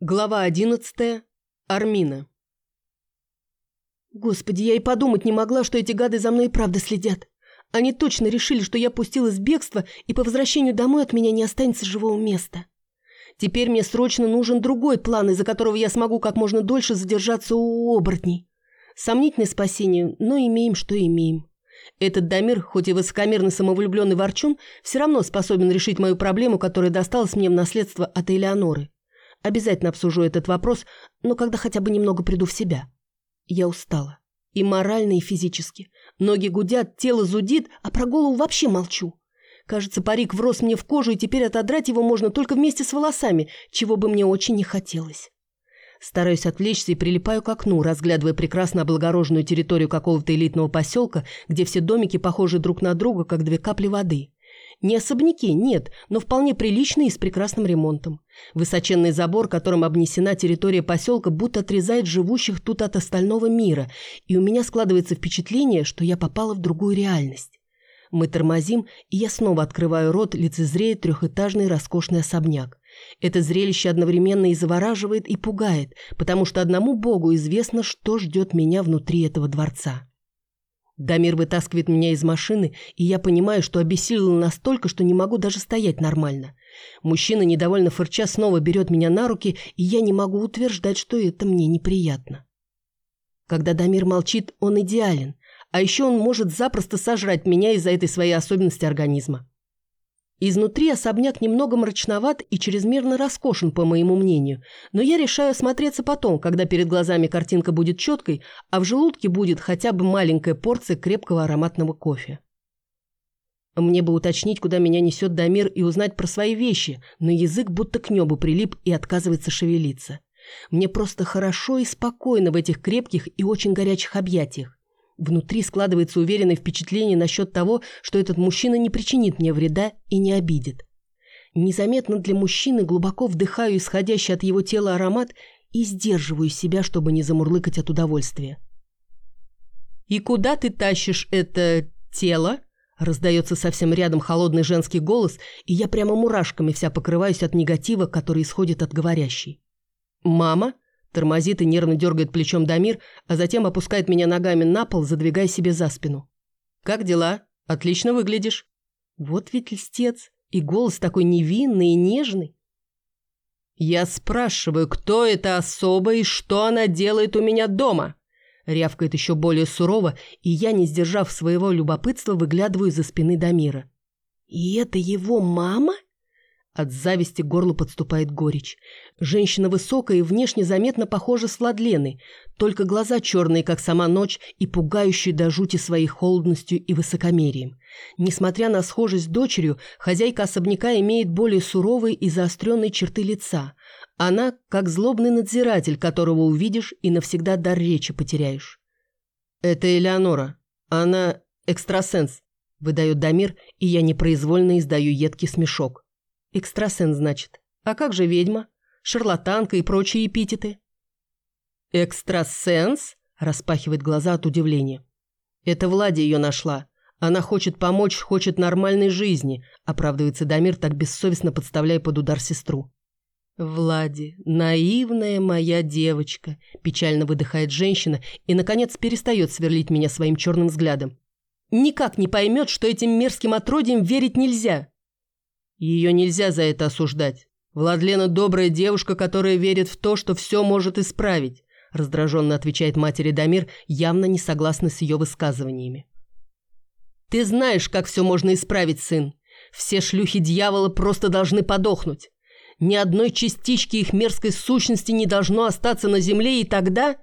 Глава одиннадцатая. Армина. Господи, я и подумать не могла, что эти гады за мной и правда следят. Они точно решили, что я пустилась в бегство, и по возвращению домой от меня не останется живого места. Теперь мне срочно нужен другой план, из-за которого я смогу как можно дольше задержаться у оборотней. Сомнительное спасение, но имеем, что имеем. Этот Дамир, хоть и высокомерный самовлюбленный ворчун, все равно способен решить мою проблему, которая досталась мне в наследство от Элеоноры. Обязательно обсужу этот вопрос, но когда хотя бы немного приду в себя. Я устала. И морально, и физически. Ноги гудят, тело зудит, а про голову вообще молчу. Кажется, парик врос мне в кожу, и теперь отодрать его можно только вместе с волосами, чего бы мне очень не хотелось. Стараюсь отвлечься и прилипаю к окну, разглядывая прекрасно облагороженную территорию какого-то элитного поселка, где все домики похожи друг на друга, как две капли воды. Не особняки, нет, но вполне приличные и с прекрасным ремонтом. Высоченный забор, которым обнесена территория поселка, будто отрезает живущих тут от остального мира, и у меня складывается впечатление, что я попала в другую реальность. Мы тормозим, и я снова открываю рот, лицезрея трехэтажный роскошный особняк. Это зрелище одновременно и завораживает, и пугает, потому что одному Богу известно, что ждет меня внутри этого дворца. Дамир вытаскивает меня из машины, и я понимаю, что обессилила настолько, что не могу даже стоять нормально. Мужчина, недовольно фырча, снова берет меня на руки, и я не могу утверждать, что это мне неприятно. Когда Дамир молчит, он идеален, а еще он может запросто сожрать меня из-за этой своей особенности организма. Изнутри особняк немного мрачноват и чрезмерно роскошен, по моему мнению, но я решаю осмотреться потом, когда перед глазами картинка будет четкой, а в желудке будет хотя бы маленькая порция крепкого ароматного кофе. Мне бы уточнить, куда меня несет Дамир и узнать про свои вещи, но язык будто к небу прилип и отказывается шевелиться. Мне просто хорошо и спокойно в этих крепких и очень горячих объятиях. Внутри складывается уверенное впечатление насчет того, что этот мужчина не причинит мне вреда и не обидит. Незаметно для мужчины глубоко вдыхаю исходящий от его тела аромат и сдерживаю себя, чтобы не замурлыкать от удовольствия. «И куда ты тащишь это тело?» Раздается совсем рядом холодный женский голос, и я прямо мурашками вся покрываюсь от негатива, который исходит от говорящей. «Мама?» Тормозит и нервно дергает плечом Дамир, а затем опускает меня ногами на пол, задвигая себе за спину. «Как дела? Отлично выглядишь». Вот ведь льстец. И голос такой невинный и нежный. «Я спрашиваю, кто эта особа и что она делает у меня дома?» Рявкает еще более сурово, и я, не сдержав своего любопытства, выглядываю за спины Дамира. «И это его мама?» От зависти к горлу подступает горечь. Женщина высокая и внешне заметно похожа с Владленой, только глаза черные, как сама ночь, и пугающие до жути своей холодностью и высокомерием. Несмотря на схожесть с дочерью, хозяйка особняка имеет более суровые и заостренные черты лица. Она как злобный надзиратель, которого увидишь и навсегда дар речи потеряешь. «Это Элеонора. Она экстрасенс», — выдает Дамир, и я непроизвольно издаю едкий смешок. Экстрасенс, значит. А как же ведьма? Шарлатанка и прочие эпитеты? Экстрасенс? Распахивает глаза от удивления. Это Влади ее нашла. Она хочет помочь, хочет нормальной жизни, оправдывается Дамир, так бессовестно подставляя под удар сестру. «Влади, наивная моя девочка», – печально выдыхает женщина и, наконец, перестает сверлить меня своим черным взглядом. «Никак не поймет, что этим мерзким отродьям верить нельзя. Ее нельзя за это осуждать. Владлена добрая девушка, которая верит в то, что все может исправить, раздраженно отвечает матери Дамир, явно не согласна с ее высказываниями. Ты знаешь, как все можно исправить, сын. Все шлюхи дьявола просто должны подохнуть. Ни одной частички их мерзкой сущности не должно остаться на земле, и тогда...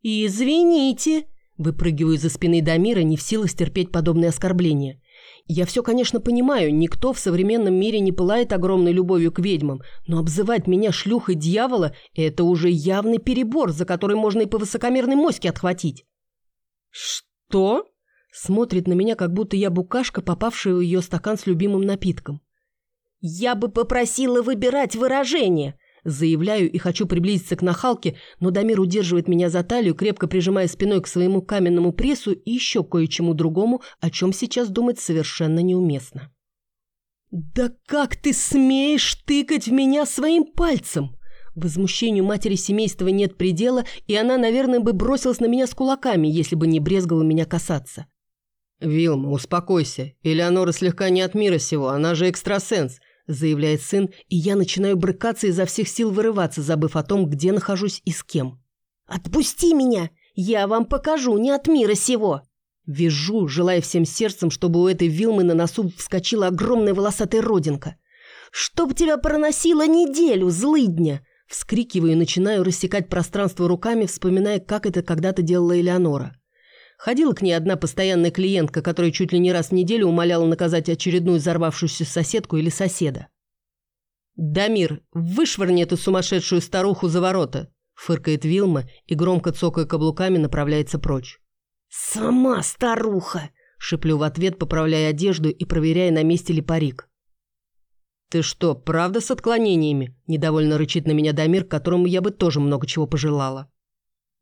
«Извините», — выпрыгиваю из-за спины Дамира, не в силах стерпеть подобные оскорбления. Я все, конечно, понимаю, никто в современном мире не пылает огромной любовью к ведьмам, но обзывать меня шлюхой дьявола – это уже явный перебор, за который можно и по высокомерной моське отхватить. «Что?» – смотрит на меня, как будто я букашка, попавшая в ее стакан с любимым напитком. «Я бы попросила выбирать выражение», Заявляю и хочу приблизиться к нахалке, но Дамир удерживает меня за талию, крепко прижимая спиной к своему каменному прессу и еще кое-чему другому, о чем сейчас думать совершенно неуместно. «Да как ты смеешь тыкать в меня своим пальцем?» Возмущению матери семейства нет предела, и она, наверное, бы бросилась на меня с кулаками, если бы не брезгала меня касаться. «Вилма, успокойся. Элеонора слегка не от мира сего, она же экстрасенс», заявляет сын, и я начинаю брыкаться изо всех сил вырываться, забыв о том, где нахожусь и с кем. «Отпусти меня! Я вам покажу, не от мира сего!» Вижу, желая всем сердцем, чтобы у этой Вилмы на носу вскочила огромная волосатая родинка. «Чтоб тебя проносило неделю, злыдня!» Вскрикиваю и начинаю рассекать пространство руками, вспоминая, как это когда-то делала Элеонора. Ходила к ней одна постоянная клиентка, которая чуть ли не раз в неделю умоляла наказать очередную взорвавшуюся соседку или соседа. «Дамир, вышвырни эту сумасшедшую старуху за ворота!» Фыркает Вилма и, громко цокая каблуками, направляется прочь. «Сама старуха!» Шиплю в ответ, поправляя одежду и проверяя, на месте ли парик. «Ты что, правда с отклонениями?» – недовольно рычит на меня Дамир, которому я бы тоже много чего пожелала.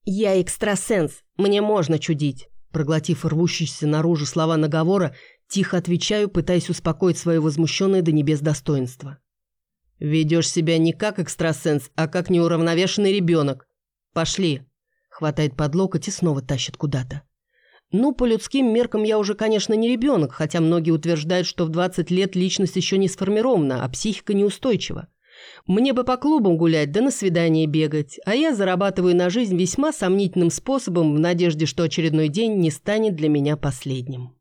«Я экстрасенс, мне можно чудить». Проглотив рвущиеся наружу слова наговора, тихо отвечаю, пытаясь успокоить свое возмущенное до небес достоинство. «Ведешь себя не как экстрасенс, а как неуравновешенный ребенок. Пошли!» Хватает под локоть и снова тащит куда-то. Ну, по людским меркам я уже, конечно, не ребенок, хотя многие утверждают, что в 20 лет личность еще не сформирована, а психика неустойчива. Мне бы по клубам гулять, да на свидание бегать, а я зарабатываю на жизнь весьма сомнительным способом в надежде, что очередной день не станет для меня последним.